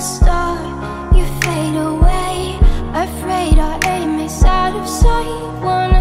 star, you fade away. Afraid our aim is out of sight. Wanna